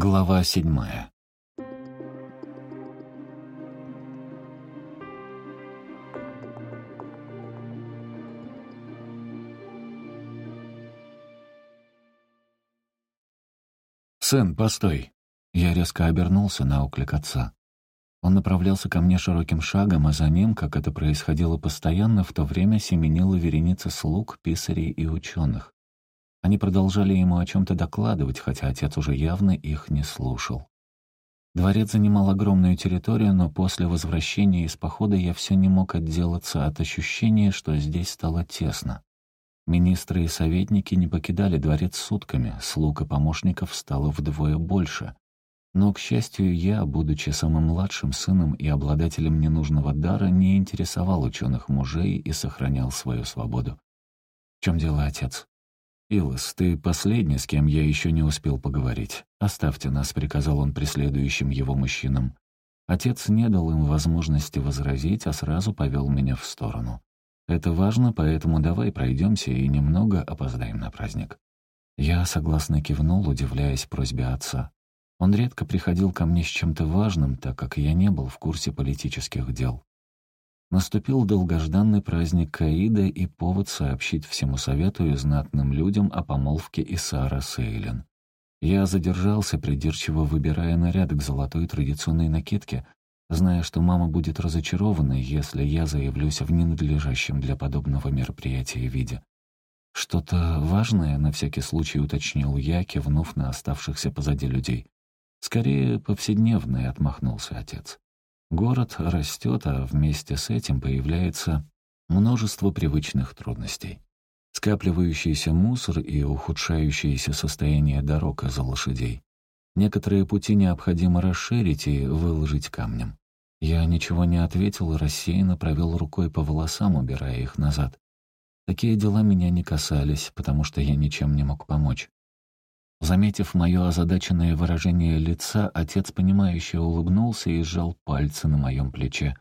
Глава седьмая. «Сын, постой!» Я резко обернулся на оклик отца. Он направлялся ко мне широким шагом, а за ним, как это происходило постоянно, в то время семенила вереница слуг, писарей и ученых. Они продолжали ему о чем-то докладывать, хотя отец уже явно их не слушал. Дворец занимал огромную территорию, но после возвращения из похода я все не мог отделаться от ощущения, что здесь стало тесно. Министры и советники не покидали дворец сутками, слуг и помощников стало вдвое больше. Но, к счастью, я, будучи самым младшим сыном и обладателем ненужного дара, не интересовал ученых мужей и сохранял свою свободу. «В чем дело, отец?» «Илос, ты последний, с кем я еще не успел поговорить. Оставьте нас», — приказал он преследующим его мужчинам. Отец не дал им возможности возразить, а сразу повел меня в сторону. «Это важно, поэтому давай пройдемся и немного опоздаем на праздник». Я согласно кивнул, удивляясь просьбе отца. Он редко приходил ко мне с чем-то важным, так как я не был в курсе политических дел. Наступил долгожданный праздник Каида и повод сообщить всему совету и знатным людям о помолвке Исара Сейлин. Я задержался, придирчиво выбирая наряд к золотой традиционной накидке, зная, что мама будет разочарована, если я заявлюсь в ненадлежащем для подобного мероприятия виде. «Что-то важное?» — на всякий случай уточнил я, кивнув на оставшихся позади людей. «Скорее, повседневное», — отмахнулся отец. Город растет, а вместе с этим появляется множество привычных трудностей. Скапливающийся мусор и ухудшающееся состояние дорог из-за лошадей. Некоторые пути необходимо расширить и выложить камнем. Я ничего не ответил рассеянно провел рукой по волосам, убирая их назад. Такие дела меня не касались, потому что я ничем не мог помочь. Заметив мое озадаченное выражение лица, отец, понимающе улыбнулся и сжал пальцы на моем плече.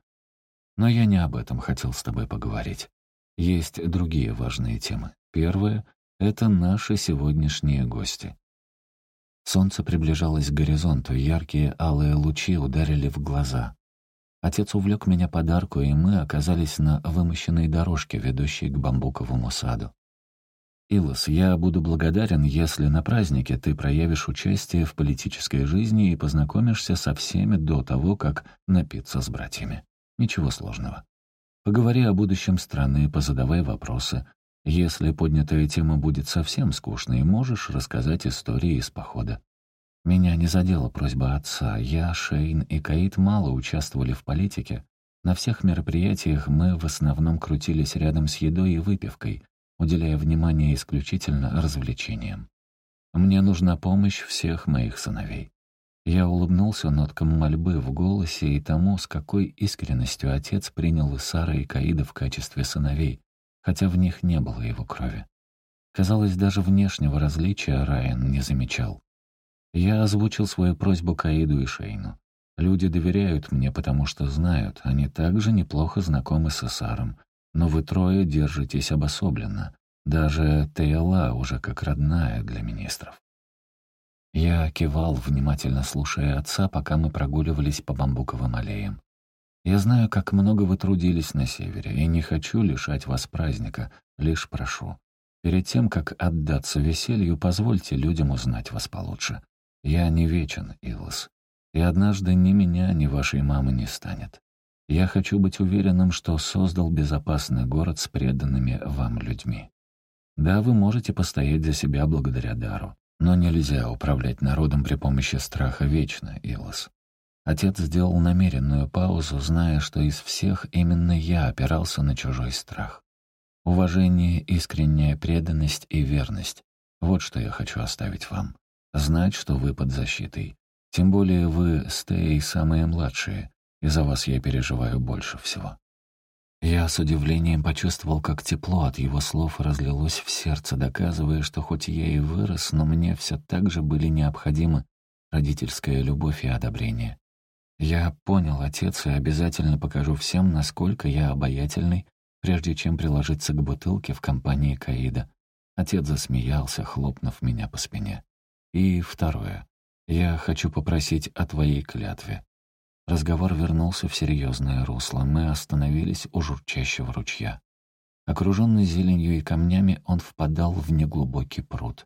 «Но я не об этом хотел с тобой поговорить. Есть другие важные темы. Первое — это наши сегодняшние гости». Солнце приближалось к горизонту, яркие алые лучи ударили в глаза. Отец увлек меня подарку, и мы оказались на вымощенной дорожке, ведущей к бамбуковому саду. «Илос, я буду благодарен, если на празднике ты проявишь участие в политической жизни и познакомишься со всеми до того, как напиться с братьями. Ничего сложного. Поговори о будущем страны, позадавай вопросы. Если поднятая тема будет совсем скучной, можешь рассказать истории из похода. Меня не задела просьба отца. Я, Шейн и Каид мало участвовали в политике. На всех мероприятиях мы в основном крутились рядом с едой и выпивкой — уделяя внимание исключительно развлечениям. Мне нужна помощь всех моих сыновей. Я улыбнулся ноткам мольбы в голосе и тому, с какой искренностью отец принял Исара и Каида в качестве сыновей, хотя в них не было его крови. Казалось, даже внешнего различия Райан не замечал. Я озвучил свою просьбу Каиду и Шейну. Люди доверяют мне, потому что знают, они также неплохо знакомы с Исаром, но вы трое держитесь обособленно. Даже Тейла уже как родная для министров. Я кивал, внимательно слушая отца, пока мы прогуливались по бамбуковым аллеям. Я знаю, как много вы трудились на севере, и не хочу лишать вас праздника, лишь прошу. Перед тем, как отдаться веселью, позвольте людям узнать вас получше. Я не вечен, Илос, и однажды ни меня, ни вашей мамы не станет. Я хочу быть уверенным, что создал безопасный город с преданными вам людьми. Да, вы можете постоять за себя благодаря дару, но нельзя управлять народом при помощи страха вечно, Илос. Отец сделал намеренную паузу, зная, что из всех именно я опирался на чужой страх. Уважение, искренняя преданность и верность — вот что я хочу оставить вам. Знать, что вы под защитой. Тем более вы, Стей, самые младшие, и за вас я переживаю больше всего». Я с удивлением почувствовал, как тепло от его слов разлилось в сердце, доказывая, что хоть я и вырос, но мне все так же были необходимы родительская любовь и одобрение. Я понял, отец, и обязательно покажу всем, насколько я обаятельный, прежде чем приложиться к бутылке в компании Каида. Отец засмеялся, хлопнув меня по спине. И второе. «Я хочу попросить о твоей клятве». Разговор вернулся в серьезное русло. Мы остановились у журчащего ручья. Окруженный зеленью и камнями, он впадал в неглубокий пруд.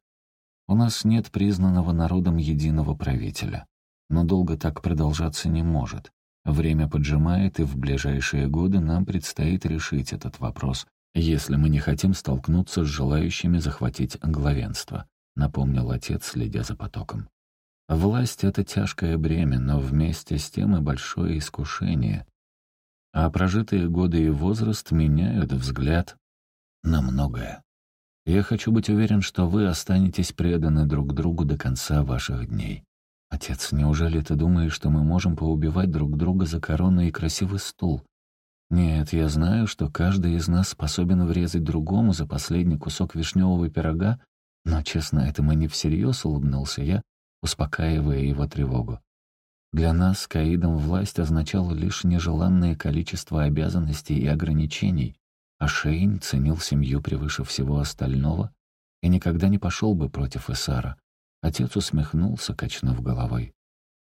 У нас нет признанного народом единого правителя. Но долго так продолжаться не может. Время поджимает, и в ближайшие годы нам предстоит решить этот вопрос, если мы не хотим столкнуться с желающими захватить главенство, напомнил отец, следя за потоком. Власть — это тяжкое бремя, но вместе с тем и большое искушение. А прожитые годы и возраст меняют взгляд на многое. Я хочу быть уверен, что вы останетесь преданы друг другу до конца ваших дней. Отец, неужели ты думаешь, что мы можем поубивать друг друга за корону и красивый стул? Нет, я знаю, что каждый из нас способен врезать другому за последний кусок вишневого пирога, но, честно, это мы не всерьез улыбнулся я, успокаивая его тревогу. Для нас с Каидом власть означала лишь нежеланное количество обязанностей и ограничений, а Шейн ценил семью превыше всего остального и никогда не пошел бы против Исара. Отец усмехнулся, качнув головой.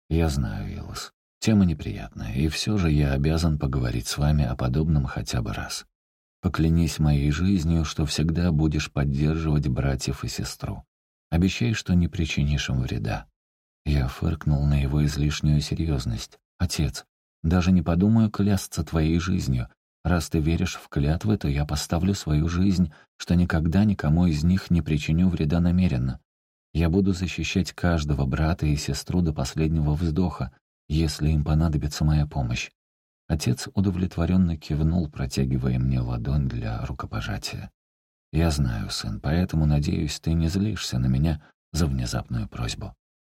«Я знаю, Илос, тема неприятная, и все же я обязан поговорить с вами о подобном хотя бы раз. Поклянись моей жизнью, что всегда будешь поддерживать братьев и сестру. Обещай, что не причинишь им вреда». Я фыркнул на его излишнюю серьезность. «Отец, даже не подумаю клясться твоей жизнью. Раз ты веришь в клятвы, то я поставлю свою жизнь, что никогда никому из них не причиню вреда намеренно. Я буду защищать каждого брата и сестру до последнего вздоха, если им понадобится моя помощь». Отец удовлетворенно кивнул, протягивая мне ладонь для рукопожатия. «Я знаю, сын, поэтому, надеюсь, ты не злишься на меня за внезапную просьбу».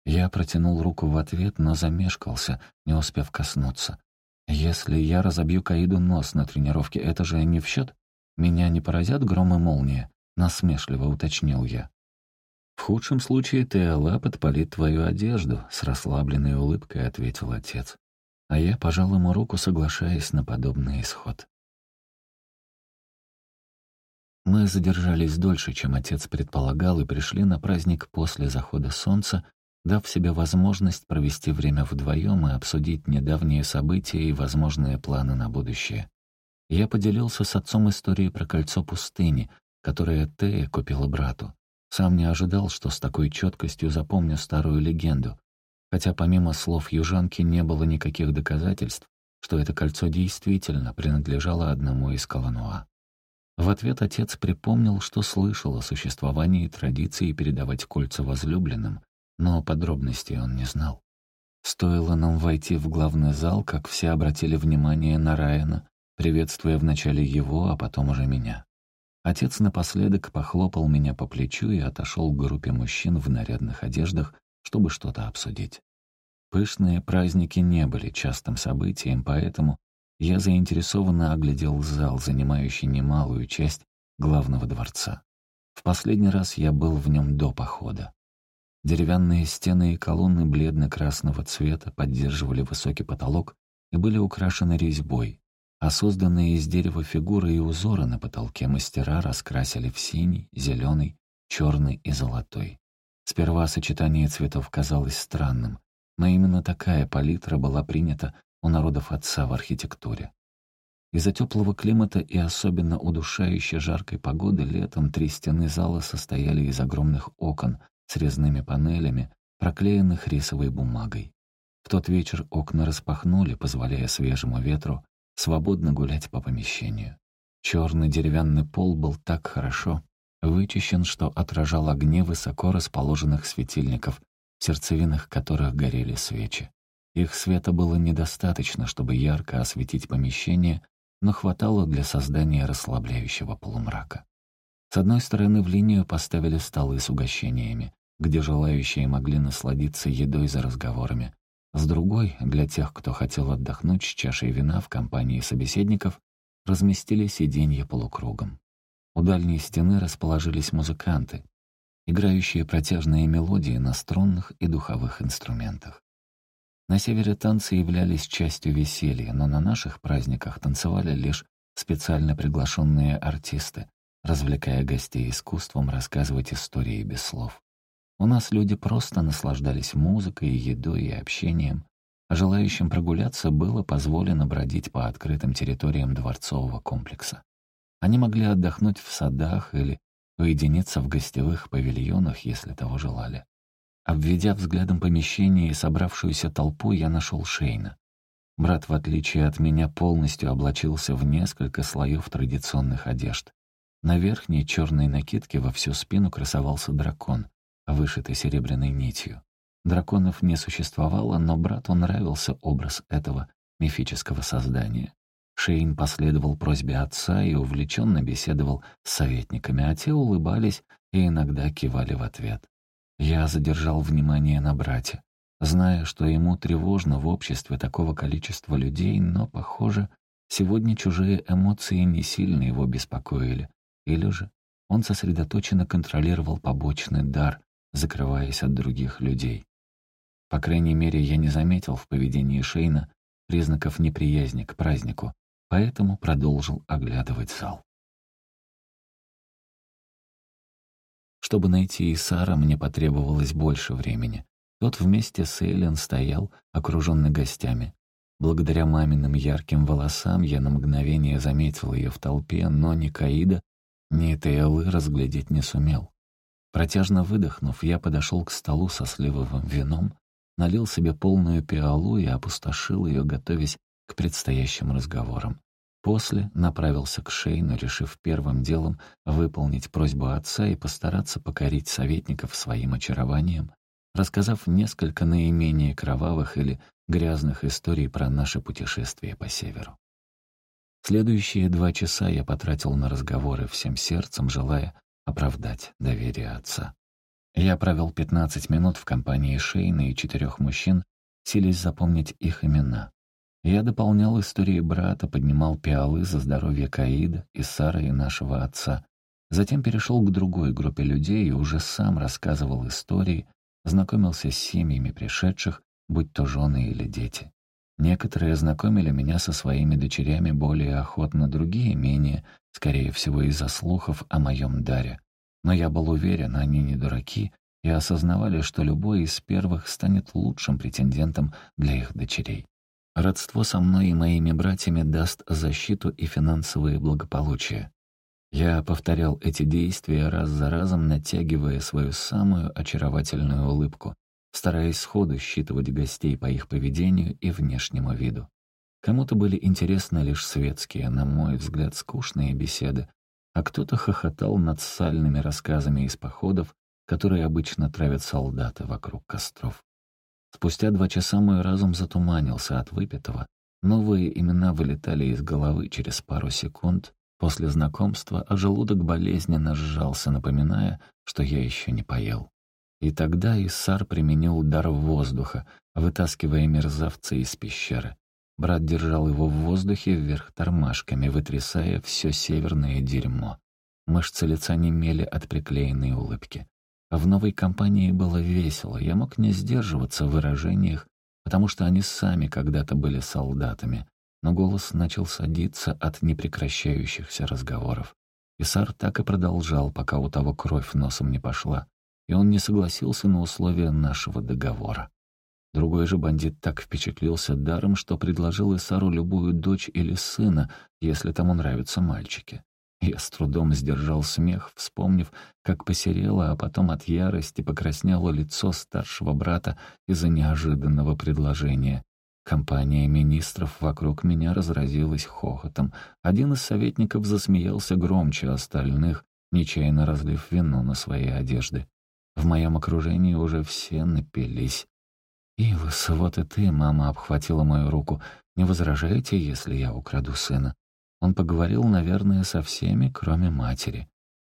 Я протянул руку в ответ, но замешкался, не успев коснуться. «Если я разобью Каиду нос на тренировке, это же не в счет? Меня не поразят гром и молния?» — насмешливо уточнил я. «В худшем случае ТЛА подпалит твою одежду», — с расслабленной улыбкой ответил отец. А я пожал ему руку, соглашаясь на подобный исход. Мы задержались дольше, чем отец предполагал, и пришли на праздник после захода солнца, дав себе возможность провести время вдвоем и обсудить недавние события и возможные планы на будущее. Я поделился с отцом историей про кольцо пустыни, которое Тея купила брату. Сам не ожидал, что с такой четкостью запомню старую легенду, хотя помимо слов южанки не было никаких доказательств, что это кольцо действительно принадлежало одному из Калануа. В ответ отец припомнил, что слышал о существовании традиции передавать кольца возлюбленным, но подробностей он не знал. Стоило нам войти в главный зал, как все обратили внимание на Райана, приветствуя вначале его, а потом уже меня. Отец напоследок похлопал меня по плечу и отошел к группе мужчин в нарядных одеждах, чтобы что-то обсудить. Пышные праздники не были частым событием, поэтому я заинтересованно оглядел зал, занимающий немалую часть главного дворца. В последний раз я был в нем до похода. Деревянные стены и колонны бледно-красного цвета поддерживали высокий потолок и были украшены резьбой, а созданные из дерева фигуры и узоры на потолке мастера раскрасили в синий, зеленый, черный и золотой. Сперва сочетание цветов казалось странным, но именно такая палитра была принята у народов отца в архитектуре. Из-за теплого климата и особенно удушающей жаркой погоды летом три стены зала состояли из огромных окон с резными панелями, проклеенных рисовой бумагой. В тот вечер окна распахнули, позволяя свежему ветру свободно гулять по помещению. Черный деревянный пол был так хорошо вычищен, что отражал огни высоко расположенных светильников, в сердцевинах которых горели свечи. Их света было недостаточно, чтобы ярко осветить помещение, но хватало для создания расслабляющего полумрака. С одной стороны в линию поставили столы с угощениями, где желающие могли насладиться едой за разговорами. С другой, для тех, кто хотел отдохнуть с чашей вина в компании собеседников, разместили сиденья полукругом. У дальней стены расположились музыканты, играющие протяжные мелодии на струнных и духовых инструментах. На севере танцы являлись частью веселья, но на наших праздниках танцевали лишь специально приглашенные артисты, развлекая гостей искусством рассказывать истории без слов. У нас люди просто наслаждались музыкой, едой и общением, а желающим прогуляться было позволено бродить по открытым территориям дворцового комплекса. Они могли отдохнуть в садах или уединиться в гостевых павильонах, если того желали. Обведя взглядом помещение и собравшуюся толпу, я нашел Шейна. Брат, в отличие от меня, полностью облачился в несколько слоев традиционных одежд. На верхней черной накидке во всю спину красовался дракон, вышитый серебряной нитью. Драконов не существовало, но брату нравился образ этого мифического создания. Шейн последовал просьбе отца и увлеченно беседовал с советниками, а те улыбались и иногда кивали в ответ. Я задержал внимание на брате, зная, что ему тревожно в обществе такого количества людей, но, похоже, сегодня чужие эмоции не сильно его беспокоили. Или же он сосредоточенно контролировал побочный дар, закрываясь от других людей. По крайней мере, я не заметил в поведении Шейна признаков неприязни к празднику, поэтому продолжил оглядывать зал. Чтобы найти Исара, мне потребовалось больше времени. Тот вместе с Эйлен стоял, окруженный гостями. Благодаря маминым ярким волосам я на мгновение заметил ее в толпе, но ни Каида, ни Тейлы разглядеть не сумел. Протяжно выдохнув, я подошел к столу со сливовым вином, налил себе полную пиалу и опустошил ее, готовясь к предстоящим разговорам. После направился к Шейну, решив первым делом выполнить просьбу отца и постараться покорить советников своим очарованием, рассказав несколько наименее кровавых или грязных историй про наше путешествие по северу. Следующие два часа я потратил на разговоры всем сердцем, желая оправдать доверие отца. Я провел 15 минут в компании Шейна и четырех мужчин, сились запомнить их имена. Я дополнял истории брата, поднимал пиалы за здоровье Каида, Исара и нашего отца. Затем перешел к другой группе людей и уже сам рассказывал истории, знакомился с семьями пришедших, будь то жены или дети. Некоторые знакомили меня со своими дочерями более охотно, другие — менее, скорее всего, из-за слухов о моем даре. Но я был уверен, они не дураки и осознавали, что любой из первых станет лучшим претендентом для их дочерей. Родство со мной и моими братьями даст защиту и финансовое благополучие. Я повторял эти действия раз за разом, натягивая свою самую очаровательную улыбку, стараясь сходу считывать гостей по их поведению и внешнему виду. Кому-то были интересны лишь светские, на мой взгляд, скучные беседы, а кто-то хохотал над сальными рассказами из походов, которые обычно травят солдаты вокруг костров. Спустя два часа мой разум затуманился от выпитого. Новые имена вылетали из головы через пару секунд после знакомства, а желудок болезненно сжался, напоминая, что я еще не поел. И тогда Иссар применил дар воздуха, вытаскивая мерзавца из пещеры. Брат держал его в воздухе вверх тормашками, вытрясая все северное дерьмо. Мышцы лица немели от приклеенной улыбки. В новой компании было весело, я мог не сдерживаться в выражениях, потому что они сами когда-то были солдатами, но голос начал садиться от непрекращающихся разговоров. Исар так и продолжал, пока у того кровь носом не пошла, и он не согласился на условия нашего договора. Другой же бандит так впечатлился даром, что предложил Исару любую дочь или сына, если тому нравятся мальчики. Я с трудом сдержал смех, вспомнив, как посерело, а потом от ярости покраснело лицо старшего брата из-за неожиданного предложения. Компания министров вокруг меня разразилась хохотом. Один из советников засмеялся громче остальных, нечаянно разлив вино на свои одежды. В моем окружении уже все напились. «Ивас, вот и ты», — мама обхватила мою руку. «Не возражаете, если я украду сына?» Он поговорил, наверное, со всеми, кроме матери.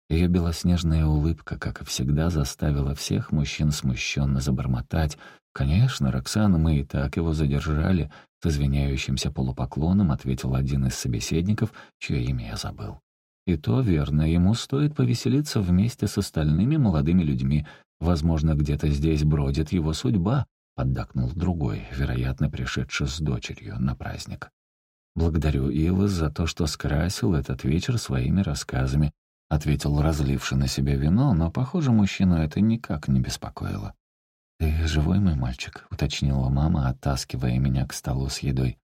Ее белоснежная улыбка, как и всегда, заставила всех мужчин смущенно забормотать. «Конечно, Роксана, мы и так его задержали», — с извиняющимся полупоклоном ответил один из собеседников, чье имя я забыл. «И то верно, ему стоит повеселиться вместе с остальными молодыми людьми. Возможно, где-то здесь бродит его судьба», — поддакнул другой, вероятно, пришедший с дочерью на праздник. Благодарю Илос за то, что скрасил этот вечер своими рассказами. — ответил разливший на себя вино, но, похоже, мужчину это никак не беспокоило. «Ты живой, мой мальчик?» — уточнила мама, оттаскивая меня к столу с едой.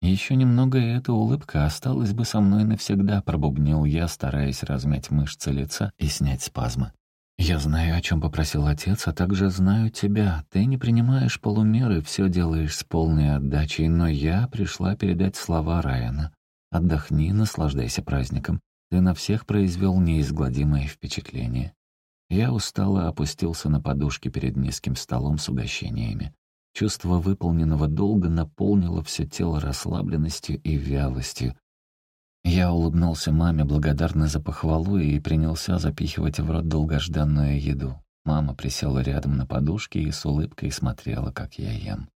«Еще немного, и эта улыбка осталась бы со мной навсегда», — пробубнил я, стараясь размять мышцы лица и снять спазмы. «Я знаю, о чем попросил отец, а также знаю тебя. Ты не принимаешь полумеры, все делаешь с полной отдачей, но я пришла передать слова Райана. Отдохни, наслаждайся праздником. Ты на всех произвел неизгладимое впечатление». Я устало опустился на подушки перед низким столом с угощениями. Чувство выполненного долга наполнило все тело расслабленностью и вялостью. Я улыбнулся маме благодарно за похвалу и принялся запихивать в рот долгожданную еду. Мама присела рядом на подушке и с улыбкой смотрела, как я ем.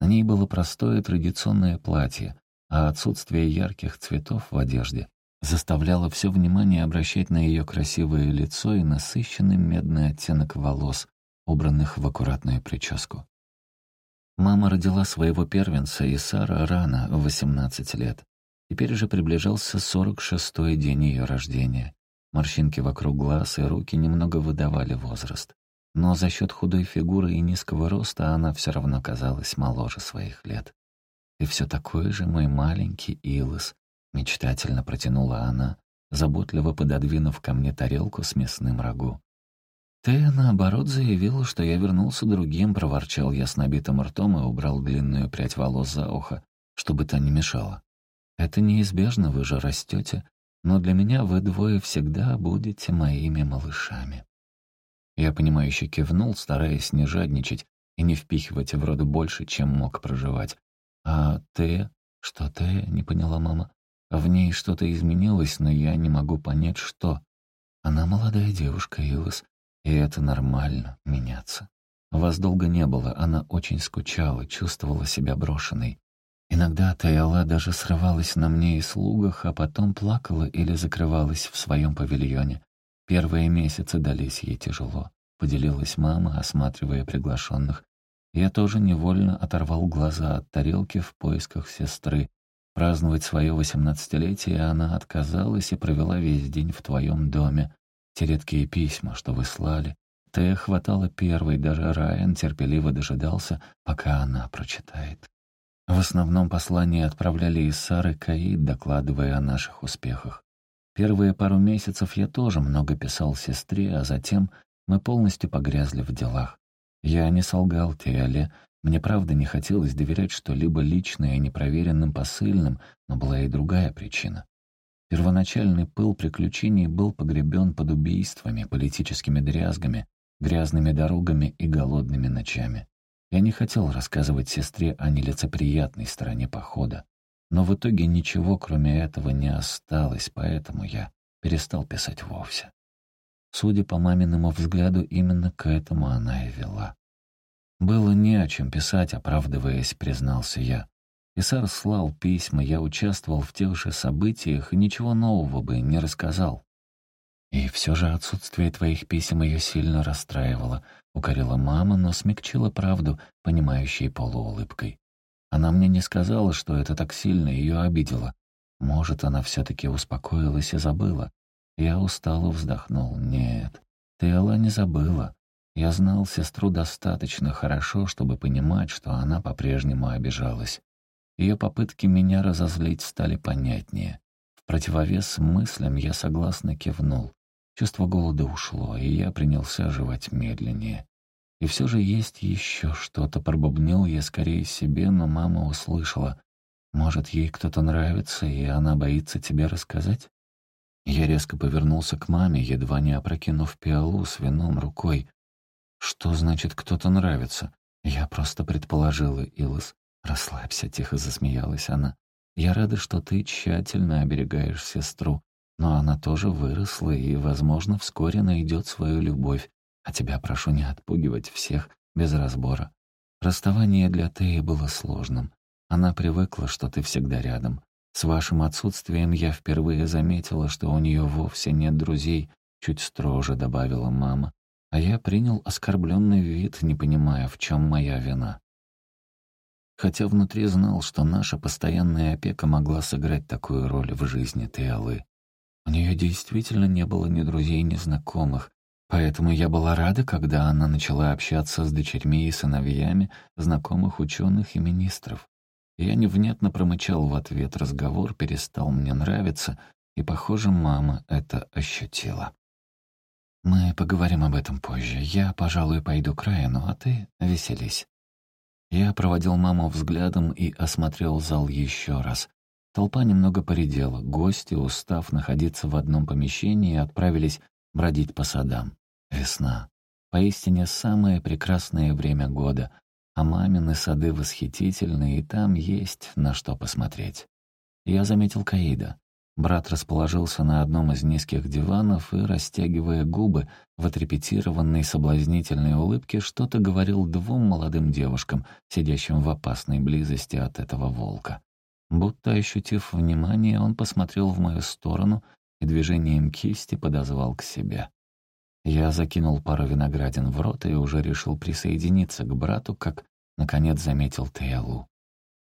На ней было простое традиционное платье, а отсутствие ярких цветов в одежде заставляло все внимание обращать на ее красивое лицо и насыщенный медный оттенок волос, убранных в аккуратную прическу. Мама родила своего первенца и Сара рано, в 18 лет. Теперь же приближался 46-й день ее рождения. Морщинки вокруг глаз и руки немного выдавали возраст. Но за счет худой фигуры и низкого роста она все равно казалась моложе своих лет. «Ты все такой же, мой маленький Илос», — мечтательно протянула она, заботливо пододвинув ко мне тарелку с мясным рагу. «Ты, наоборот, заявила, что я вернулся другим», — проворчал я с набитым ртом и убрал длинную прядь волос за ухо, чтобы та не мешала. «Это неизбежно, вы же растете, но для меня вы двое всегда будете моими малышами». Я, понимающе кивнул, стараясь не жадничать и не впихивать в рот больше, чем мог проживать. «А ты? Что ты?» — не поняла мама. В ней что-то изменилось, но я не могу понять, что. Она молодая девушка, Илос, и это нормально — меняться. Вас долго не было, она очень скучала, чувствовала себя брошенной. Иногда Тайала даже срывалась на мне и слугах, а потом плакала или закрывалась в своем павильоне. Первые месяцы дались ей тяжело. Поделилась мама, осматривая приглашенных. Я тоже невольно оторвал глаза от тарелки в поисках сестры, Праздновать свое восемнадцатилетие она отказалась и провела весь день в твоем доме. Те редкие письма, что вы слали, ты хватала первой, даже Райан терпеливо дожидался, пока она прочитает. В основном послания отправляли из Сары Каид, докладывая о наших успехах. Первые пару месяцев я тоже много писал сестре, а затем мы полностью погрязли в делах. Я не солгал Тиале, мне правда не хотелось доверять что-либо личное и непроверенным посыльным, но была и другая причина. Первоначальный пыл приключений был погребен под убийствами, политическими дрязгами, грязными дорогами и голодными ночами. Я не хотел рассказывать сестре о нелицеприятной стороне похода, но в итоге ничего, кроме этого, не осталось, поэтому я перестал писать вовсе. Судя по маминому взгляду, именно к этому она и вела. Было не о чем писать, оправдываясь, признался я. Исар слал письма, я участвовал в тех же событиях и ничего нового бы не рассказал. И все же отсутствие твоих писем ее сильно расстраивало, укорила мама, но смягчила правду, понимающей полуулыбкой. Она мне не сказала, что это так сильно ее обидело. Может, она все-таки успокоилась и забыла. Я устало вздохнул. Нет, ты, Алла, не забыла. Я знал сестру достаточно хорошо, чтобы понимать, что она по-прежнему обижалась. Ее попытки меня разозлить стали понятнее. В противовес мыслям я согласно кивнул. Чувство голода ушло, и я принялся жевать медленнее. И все же есть еще что-то, пробубнил я скорее себе, но мама услышала. Может, ей кто-то нравится, и она боится тебе рассказать? Я резко повернулся к маме, едва не опрокинув пиалу с вином рукой. «Что значит кто-то нравится?» «Я просто предположила, Илос». «Расслабься», — тихо засмеялась она. «Я рада, что ты тщательно оберегаешь сестру, но она тоже выросла и, возможно, вскоре найдет свою любовь, а тебя прошу не отпугивать всех без разбора. Расставание для Теи было сложным. Она привыкла, что ты всегда рядом. С вашим отсутствием я впервые заметила, что у нее вовсе нет друзей», — чуть строже добавила мама. А я принял оскорбленный вид, не понимая, в чем моя вина. Хотя внутри знал, что наша постоянная опека могла сыграть такую роль в жизни Теалы. У нее действительно не было ни друзей, ни знакомых, поэтому я была рада, когда она начала общаться с дочерьми и сыновьями знакомых ученых и министров. Я невнятно промычал в ответ, разговор перестал мне нравиться, и, похоже, мама это ощутила. «Мы поговорим об этом позже. Я, пожалуй, пойду к Райану, а ты веселись». Я проводил маму взглядом и осмотрел зал еще раз. Толпа немного поредела, гости, устав находиться в одном помещении, отправились бродить по садам. Весна. Поистине самое прекрасное время года, а мамины сады восхитительны, и там есть на что посмотреть. Я заметил Каида. Брат расположился на одном из низких диванов и, растягивая губы в отрепетированной соблазнительной улыбке, что-то говорил двум молодым девушкам, сидящим в опасной близости от этого волка. Будто ощутив внимание, он посмотрел в мою сторону и движением кисти подозвал к себе. Я закинул пару виноградин в рот и уже решил присоединиться к брату, как, наконец, заметил Тейлу.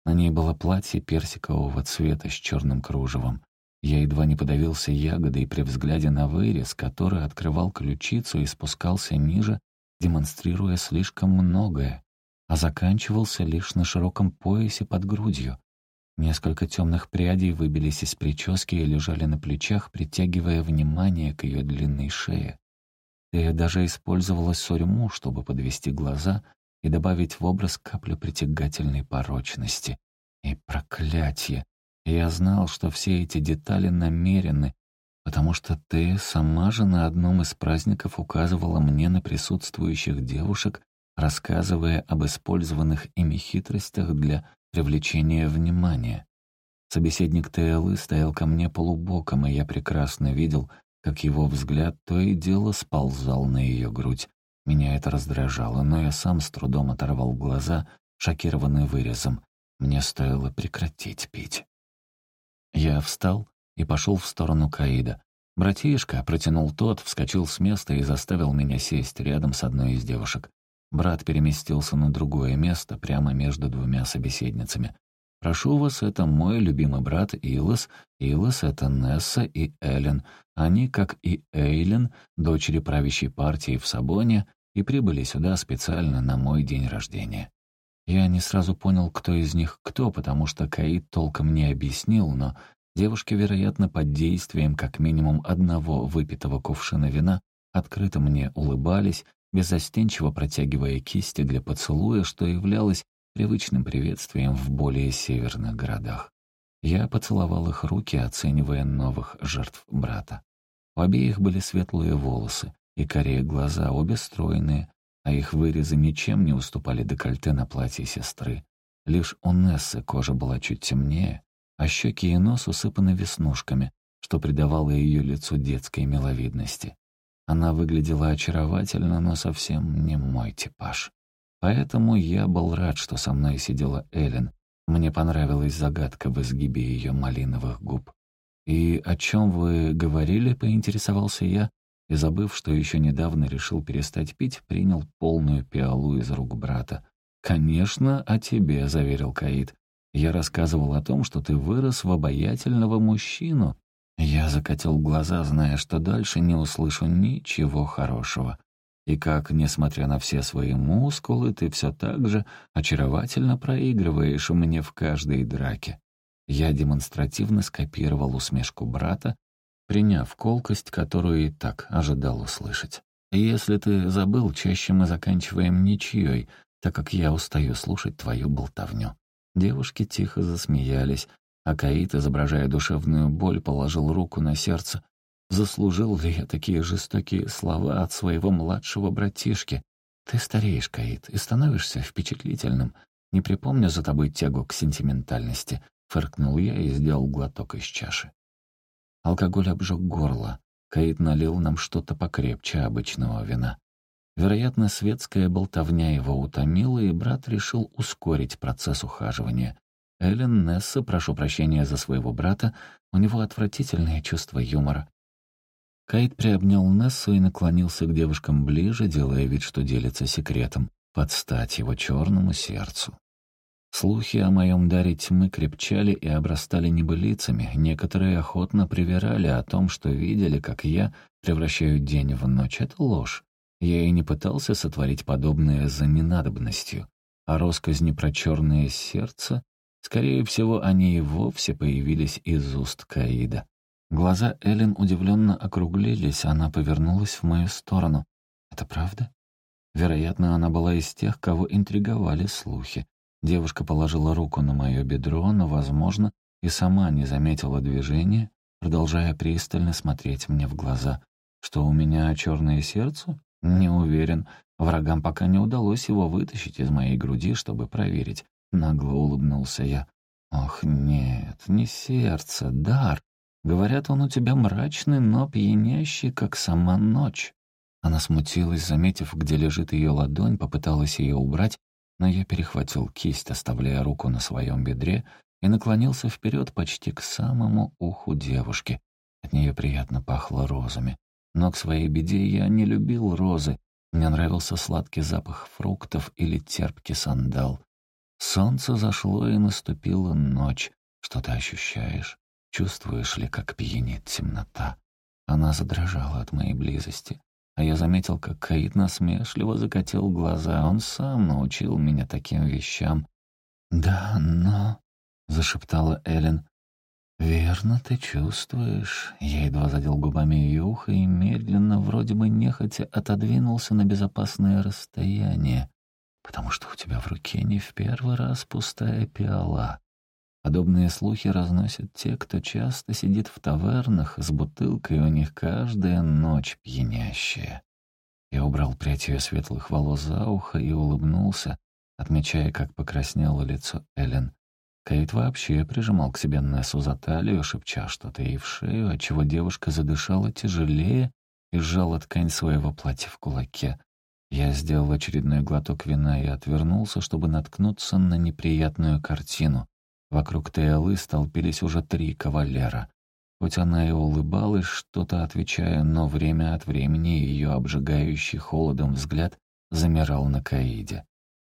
На ней было платье персикового цвета с черным кружевом. Я едва не подавился ягодой при взгляде на вырез, который открывал ключицу и спускался ниже, демонстрируя слишком многое, а заканчивался лишь на широком поясе под грудью. Несколько темных прядей выбились из прически и лежали на плечах, притягивая внимание к ее длинной шее. Я даже использовала сурьму, чтобы подвести глаза и добавить в образ каплю притягательной порочности. И проклятие! Я знал, что все эти детали намерены, потому что ты сама же на одном из праздников указывала мне на присутствующих девушек, рассказывая об использованных ими хитростях для привлечения внимания. Собеседник Тейлы стоял ко мне полубоком, и я прекрасно видел, как его взгляд то и дело сползал на ее грудь. Меня это раздражало, но я сам с трудом оторвал глаза, шокированный вырезом. Мне стоило прекратить пить. Я встал и пошел в сторону Каида. Братишка протянул тот, вскочил с места и заставил меня сесть рядом с одной из девушек. Брат переместился на другое место, прямо между двумя собеседницами. «Прошу вас, это мой любимый брат Илос. Илос — это Несса и Эллен. Они, как и Эйлен, дочери правящей партии в Сабоне, и прибыли сюда специально на мой день рождения. Я не сразу понял, кто из них кто, потому что Каид толком не объяснил, но девушки, вероятно, под действием как минимум одного выпитого кувшина вина открыто мне улыбались, безостенчиво протягивая кисти для поцелуя, что являлось привычным приветствием в более северных городах. Я поцеловал их руки, оценивая новых жертв брата. У обеих были светлые волосы и корее глаза, обе стройные, а их вырезы ничем не уступали декольте на платье сестры. Лишь у Нессы кожа была чуть темнее, а щеки и нос усыпаны веснушками, что придавало ее лицу детской миловидности. Она выглядела очаровательно, но совсем не мой типаж. Поэтому я был рад, что со мной сидела Эллен. Мне понравилась загадка в изгибе ее малиновых губ. «И о чем вы говорили?» — поинтересовался я, и, забыв, что еще недавно решил перестать пить, принял полную пиалу из рук брата. «Конечно, о тебе», — заверил Каид. «Я рассказывал о том, что ты вырос в обаятельного мужчину». Я закатил глаза, зная, что дальше не услышу ничего хорошего. И как, несмотря на все свои мускулы, ты все так же очаровательно проигрываешь мне в каждой драке. Я демонстративно скопировал усмешку брата приняв колкость, которую и так ожидал услышать. «Если ты забыл, чаще мы заканчиваем ничьей, так как я устаю слушать твою болтовню». Девушки тихо засмеялись, а Каид, изображая душевную боль, положил руку на сердце. «Заслужил ли я такие жестокие слова от своего младшего братишки? Ты стареешь, Каид, и становишься впечатлительным. Не припомню за тобой тягу к сентиментальности», — фыркнул я и сделал глоток из чаши. Алкоголь обжег горло. Каид налил нам что-то покрепче обычного вина. Вероятно, светская болтовня его утомила, и брат решил ускорить процесс ухаживания. Эллен Несса, прошу прощения за своего брата, у него отвратительное чувство юмора. Кайт приобнял Нессу и наклонился к девушкам ближе, делая вид, что делится секретом, под стать его черному сердцу. Слухи о моем даре тьмы крепчали и обрастали небылицами. Некоторые охотно привирали о том, что видели, как я превращаю день в ночь. Это ложь. Я и не пытался сотворить подобное за ненадобностью. А росказни про черное сердце, скорее всего, они и вовсе появились из уст Каида. Глаза Эллен удивленно округлились, она повернулась в мою сторону. «Это правда?» Вероятно, она была из тех, кого интриговали слухи. Девушка положила руку на мое бедро, но, возможно, и сама не заметила движения, продолжая пристально смотреть мне в глаза. Что у меня черное сердце? Не уверен. Врагам пока не удалось его вытащить из моей груди, чтобы проверить. Нагло улыбнулся я. Ох, нет, не сердце, дар. Говорят, он у тебя мрачный, но пьянящий, как сама ночь. Она смутилась, заметив, где лежит ее ладонь, попыталась ее убрать, но я перехватил кисть, оставляя руку на своем бедре, и наклонился вперед почти к самому уху девушки. От нее приятно пахло розами. Но к своей беде я не любил розы. Мне нравился сладкий запах фруктов или терпкий сандал. Солнце зашло, и наступила ночь. Что ты ощущаешь? Чувствуешь ли, как пьянит темнота? Она задрожала от моей близости. А я заметил, как Каид насмешливо закатил глаза. Он сам научил меня таким вещам. «Да, но...» — зашептала Эллен. «Верно ты чувствуешь». Я едва задел губами ее ухо и медленно, вроде бы нехотя, отодвинулся на безопасное расстояние, потому что у тебя в руке не в первый раз пустая пиала. Подобные слухи разносят те, кто часто сидит в тавернах с бутылкой, у них каждая ночь пьянящая. Я убрал прядь ее светлых волос за ухо и улыбнулся, отмечая, как покраснело лицо Эллен. Кейт вообще прижимал к себе Нессу за талию, шепча что-то ей в шею, отчего девушка задышала тяжелее и сжала ткань своего платья в кулаке. Я сделал очередной глоток вина и отвернулся, чтобы наткнуться на неприятную картину. Вокруг Тейлы столпились уже три кавалера. Хоть она и улыбалась, что-то отвечая, но время от времени ее обжигающий холодом взгляд замирал на Каиде.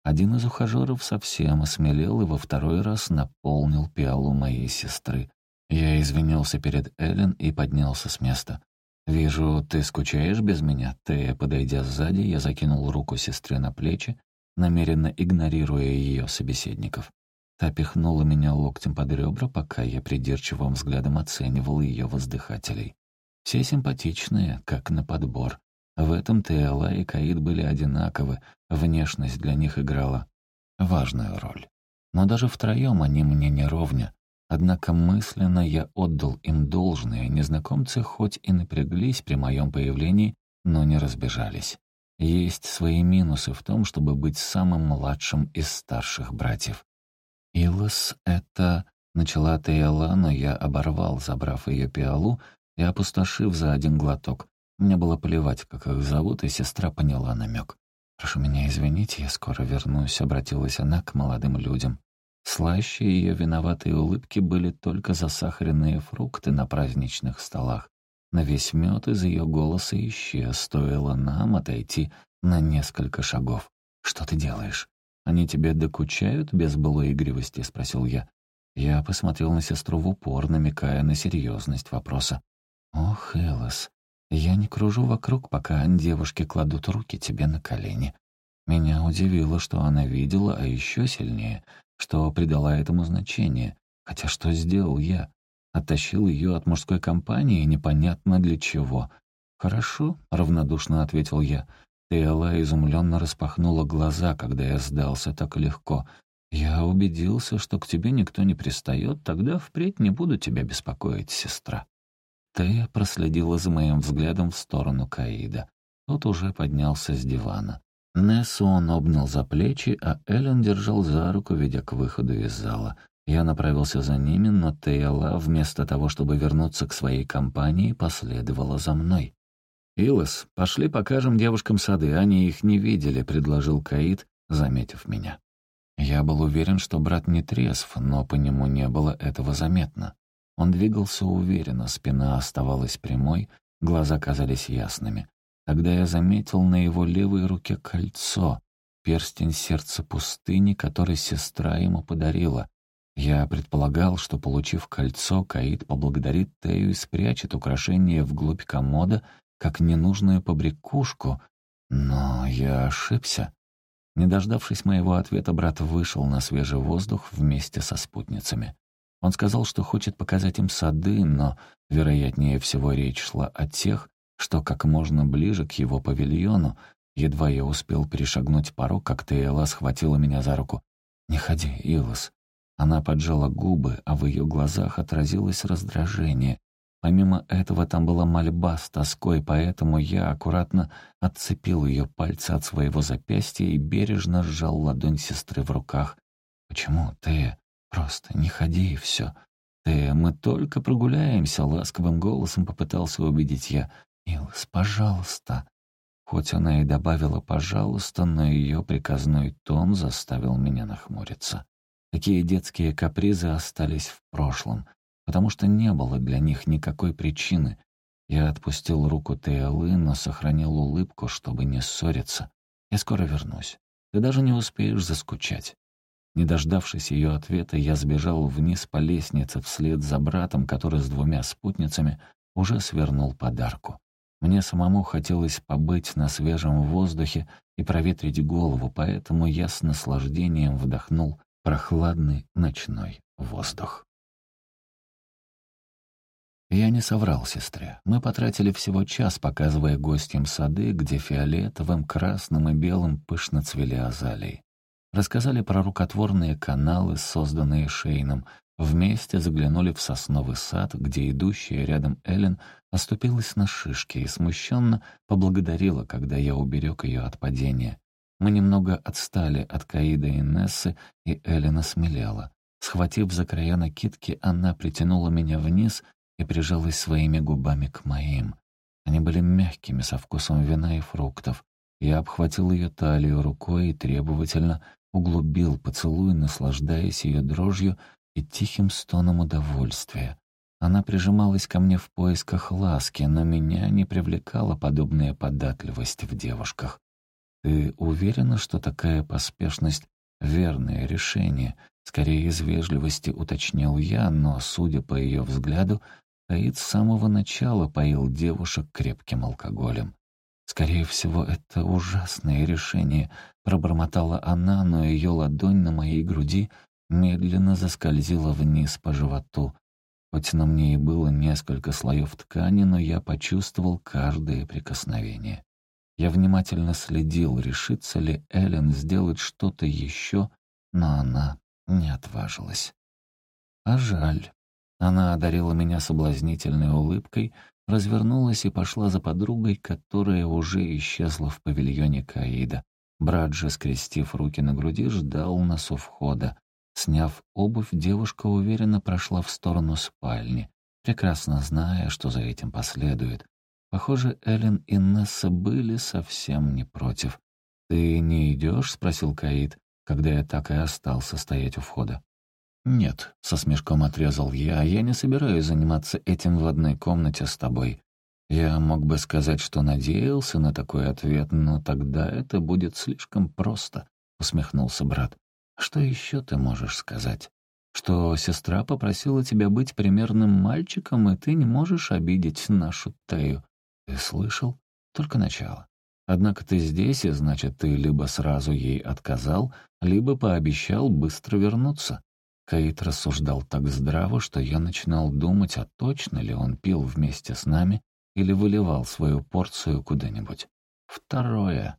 Один из ухажеров совсем осмелел и во второй раз наполнил пиалу моей сестры. Я извинился перед Эллен и поднялся с места. «Вижу, ты скучаешь без меня?» Ты, подойдя сзади, я закинул руку сестре на плечи, намеренно игнорируя ее собеседников. Та пихнула меня локтем под ребра, пока я придирчивым взглядом оценивал ее воздыхателей. Все симпатичные, как на подбор. В этом Теала и Каид были одинаковы, внешность для них играла важную роль. Но даже втроем они мне не ровня. Однако мысленно я отдал им должное, незнакомцы хоть и напряглись при моем появлении, но не разбежались. Есть свои минусы в том, чтобы быть самым младшим из старших братьев. «Илос — это...» — начала Тейла, но я оборвал, забрав ее пиалу и опустошив за один глоток. Мне было плевать, как их зовут, и сестра поняла намек. «Прошу меня извинить, я скоро вернусь», — обратилась она к молодым людям. Слаще ее виноватые улыбки были только засахаренные фрукты на праздничных столах. Но весь мед из ее голоса исчез, стоило нам отойти на несколько шагов. «Что ты делаешь?» «Они тебе докучают без былой игривости?» — спросил я. Я посмотрел на сестру в упор, намекая на серьезность вопроса. «Ох, Элос, я не кружу вокруг, пока девушки кладут руки тебе на колени». Меня удивило, что она видела, а еще сильнее, что придала этому значение. Хотя что сделал я? Оттащил ее от мужской компании непонятно для чего. «Хорошо», — равнодушно ответил я. Тейла изумленно распахнула глаза, когда я сдался так легко. «Я убедился, что к тебе никто не пристает, тогда впредь не буду тебя беспокоить, сестра». Тея проследила за моим взглядом в сторону Каида. Тот уже поднялся с дивана. Нессу он обнял за плечи, а Эллен держал за руку, ведя к выходу из зала. Я направился за ними, но Тейла, вместо того, чтобы вернуться к своей компании, последовала за мной. «Илос, пошли покажем девушкам сады, они их не видели», — предложил Каид, заметив меня. Я был уверен, что брат не трезв, но по нему не было этого заметно. Он двигался уверенно, спина оставалась прямой, глаза казались ясными. Тогда я заметил на его левой руке кольцо. перстень сердца пустыни, который сестра ему подарила. Я предполагал, что, получив кольцо, Каид поблагодарит Тею и спрячет украшение вглубь комода, как ненужную побрякушку, но я ошибся. Не дождавшись моего ответа, брат вышел на свежий воздух вместе со спутницами. Он сказал, что хочет показать им сады, но, вероятнее всего, речь шла о тех, что как можно ближе к его павильону. Едва я успел перешагнуть порог, как Тейла схватила меня за руку. «Не ходи, Илос». Она поджала губы, а в ее глазах отразилось раздражение. Помимо этого там была мольба с тоской, поэтому я аккуратно отцепил ее пальцы от своего запястья и бережно сжал ладонь сестры в руках. «Почему, Тея? Просто не ходи и все». «Тея, мы только прогуляемся», — ласковым голосом попытался убедить я. «Илс, пожалуйста». Хоть она и добавила «пожалуйста», но ее приказной тон заставил меня нахмуриться. Такие детские капризы остались в прошлом — потому что не было для них никакой причины. Я отпустил руку Тейлы, но сохранил улыбку, чтобы не ссориться. Я скоро вернусь. Ты даже не успеешь заскучать. Не дождавшись ее ответа, я сбежал вниз по лестнице вслед за братом, который с двумя спутницами уже свернул подарку. Мне самому хотелось побыть на свежем воздухе и проветрить голову, поэтому я с наслаждением вдохнул прохладный ночной воздух. Я не соврал сестре. Мы потратили всего час, показывая гостям сады, где фиолетовым, красным и белым пышно цвели азалии. Рассказали про рукотворные каналы, созданные Шейном. Вместе заглянули в сосновый сад, где идущая рядом Эллен оступилась на шишке и смущенно поблагодарила, когда я уберег ее от падения. Мы немного отстали от Каида и Нессы, и Эллен осмелела. Схватив за края накидки, она притянула меня вниз и прижалась своими губами к моим. Они были мягкими, со вкусом вина и фруктов. Я обхватил ее талию рукой и требовательно углубил поцелуй, наслаждаясь ее дрожью и тихим стоном удовольствия. Она прижималась ко мне в поисках ласки, но меня не привлекала подобная податливость в девушках. «Ты уверена, что такая поспешность — верное решение?» Скорее из вежливости уточнил я, но, судя по ее взгляду, Аид с самого начала поил девушек крепким алкоголем. «Скорее всего, это ужасное решение», — пробормотала она, но ее ладонь на моей груди медленно заскользила вниз по животу. Хоть на мне и было несколько слоев ткани, но я почувствовал каждое прикосновение. Я внимательно следил, решится ли Эллен сделать что-то еще, но она не отважилась. А жаль. Она одарила меня соблазнительной улыбкой, развернулась и пошла за подругой, которая уже исчезла в павильоне Каида. Брат же, скрестив руки на груди, ждал нас у входа. Сняв обувь, девушка уверенно прошла в сторону спальни, прекрасно зная, что за этим последует. Похоже, Эллен и Несса были совсем не против. «Ты не идешь?» — спросил Каид, когда я так и остался стоять у входа. «Нет», — со смешком отрезал я, — «я не собираюсь заниматься этим в одной комнате с тобой. Я мог бы сказать, что надеялся на такой ответ, но тогда это будет слишком просто», — усмехнулся брат. «Что еще ты можешь сказать? Что сестра попросила тебя быть примерным мальчиком, и ты не можешь обидеть нашу Тею. Ты слышал? Только начало. Однако ты здесь, и значит, ты либо сразу ей отказал, либо пообещал быстро вернуться». Каит рассуждал так здраво, что я начинал думать, а точно ли он пил вместе с нами или выливал свою порцию куда-нибудь. Второе.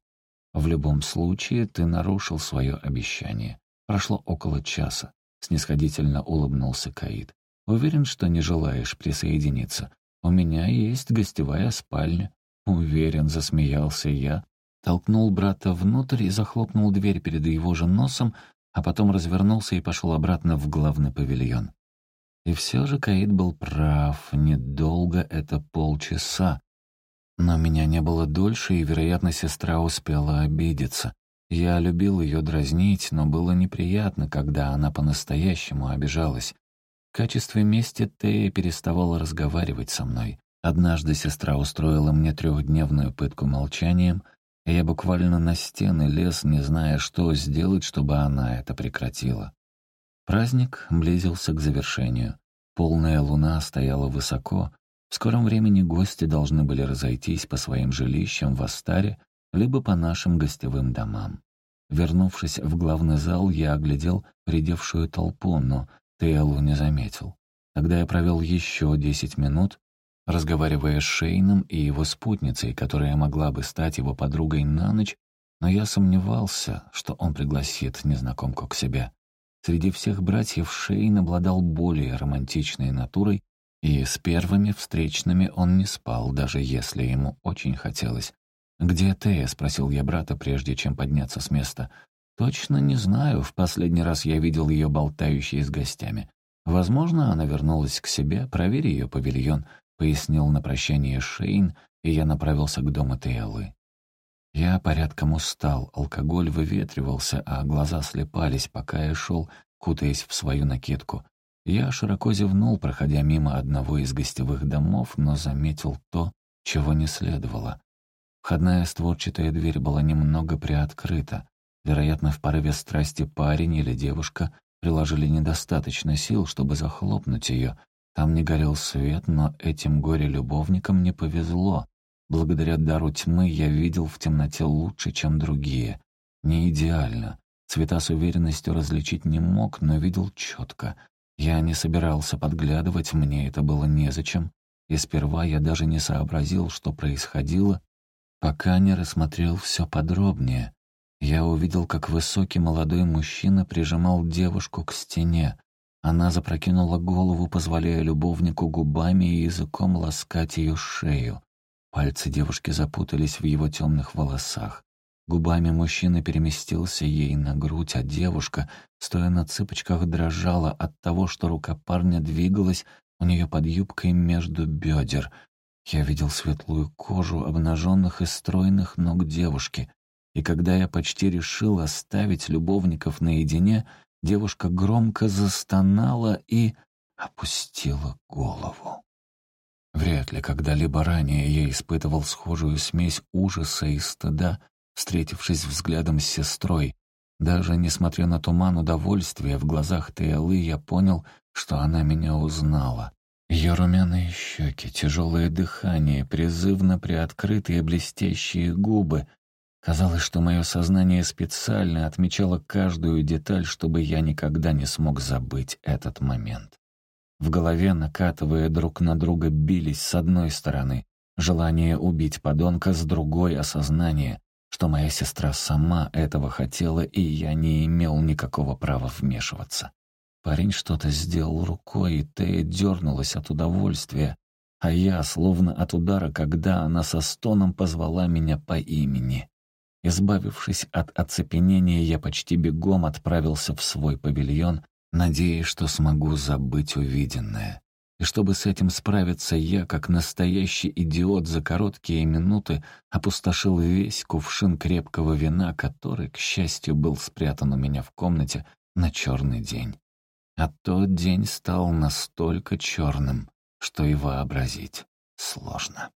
В любом случае, ты нарушил свое обещание. Прошло около часа. Снисходительно улыбнулся Каид. Уверен, что не желаешь присоединиться. У меня есть гостевая спальня. Уверен, засмеялся я. Толкнул брата внутрь и захлопнул дверь перед его же носом, а потом развернулся и пошел обратно в главный павильон. И все же Каид был прав, недолго это полчаса. Но меня не было дольше, и, вероятно, сестра успела обидеться. Я любил ее дразнить, но было неприятно, когда она по-настоящему обижалась. В качестве мести Тея переставала разговаривать со мной. Однажды сестра устроила мне трехдневную пытку молчанием, и я буквально на стены лез, не зная, что сделать, чтобы она это прекратила. Праздник близился к завершению. Полная луна стояла высоко. В скором времени гости должны были разойтись по своим жилищам в Астаре, либо по нашим гостевым домам. Вернувшись в главный зал, я оглядел придевшую толпу, но Тейлу не заметил. Тогда я провел еще десять минут, разговаривая с Шейном и его спутницей, которая могла бы стать его подругой на ночь, но я сомневался, что он пригласит незнакомку к себе. Среди всех братьев Шейн обладал более романтичной натурой, и с первыми встречными он не спал, даже если ему очень хотелось. «Где Тея?» — спросил я брата, прежде чем подняться с места. «Точно не знаю. В последний раз я видел ее болтающей с гостями. Возможно, она вернулась к себе. Проверь ее павильон», — пояснил на прощание Шейн, и я направился к дому Тейлы. Я порядком устал, алкоголь выветривался, а глаза слепались, пока я шел, кутаясь в свою накидку. Я широко зевнул, проходя мимо одного из гостевых домов, но заметил то, чего не следовало. Входная створчатая дверь была немного приоткрыта. Вероятно, в порыве страсти парень или девушка приложили недостаточно сил, чтобы захлопнуть ее. Там не горел свет, но этим горе-любовникам не повезло. Благодаря дару тьмы я видел в темноте лучше, чем другие. Не идеально. Цвета с уверенностью различить не мог, но видел четко. Я не собирался подглядывать, мне это было незачем. И сперва я даже не сообразил, что происходило, пока не рассмотрел все подробнее. Я увидел, как высокий молодой мужчина прижимал девушку к стене. Она запрокинула голову, позволяя любовнику губами и языком ласкать ее шею. Пальцы девушки запутались в его темных волосах. Губами мужчины переместился ей на грудь, а девушка, стоя на цыпочках, дрожала от того, что рука парня двигалась у нее под юбкой между бедер. Я видел светлую кожу обнаженных и стройных ног девушки, и когда я почти решил оставить любовников наедине, девушка громко застонала и опустила голову. Вряд ли когда-либо ранее я испытывал схожую смесь ужаса и стыда, встретившись взглядом с сестрой. Даже несмотря на туман удовольствия в глазах Тейлы, я понял, что она меня узнала. Ее румяные щеки, тяжелое дыхание, призывно приоткрытые блестящие губы. Казалось, что мое сознание специально отмечало каждую деталь, чтобы я никогда не смог забыть этот момент. В голове, накатывая друг на друга, бились с одной стороны желание убить подонка, с другой — осознание, что моя сестра сама этого хотела, и я не имел никакого права вмешиваться. Парень что-то сделал рукой, и Тея дернулась от удовольствия, а я, словно от удара, когда она со стоном позвала меня по имени. Избавившись от оцепенения, я почти бегом отправился в свой павильон, надеясь, что смогу забыть увиденное. И чтобы с этим справиться, я, как настоящий идиот, за короткие минуты опустошил весь кувшин крепкого вина, который, к счастью, был спрятан у меня в комнате на черный день. А тот день стал настолько черным, что и вообразить сложно.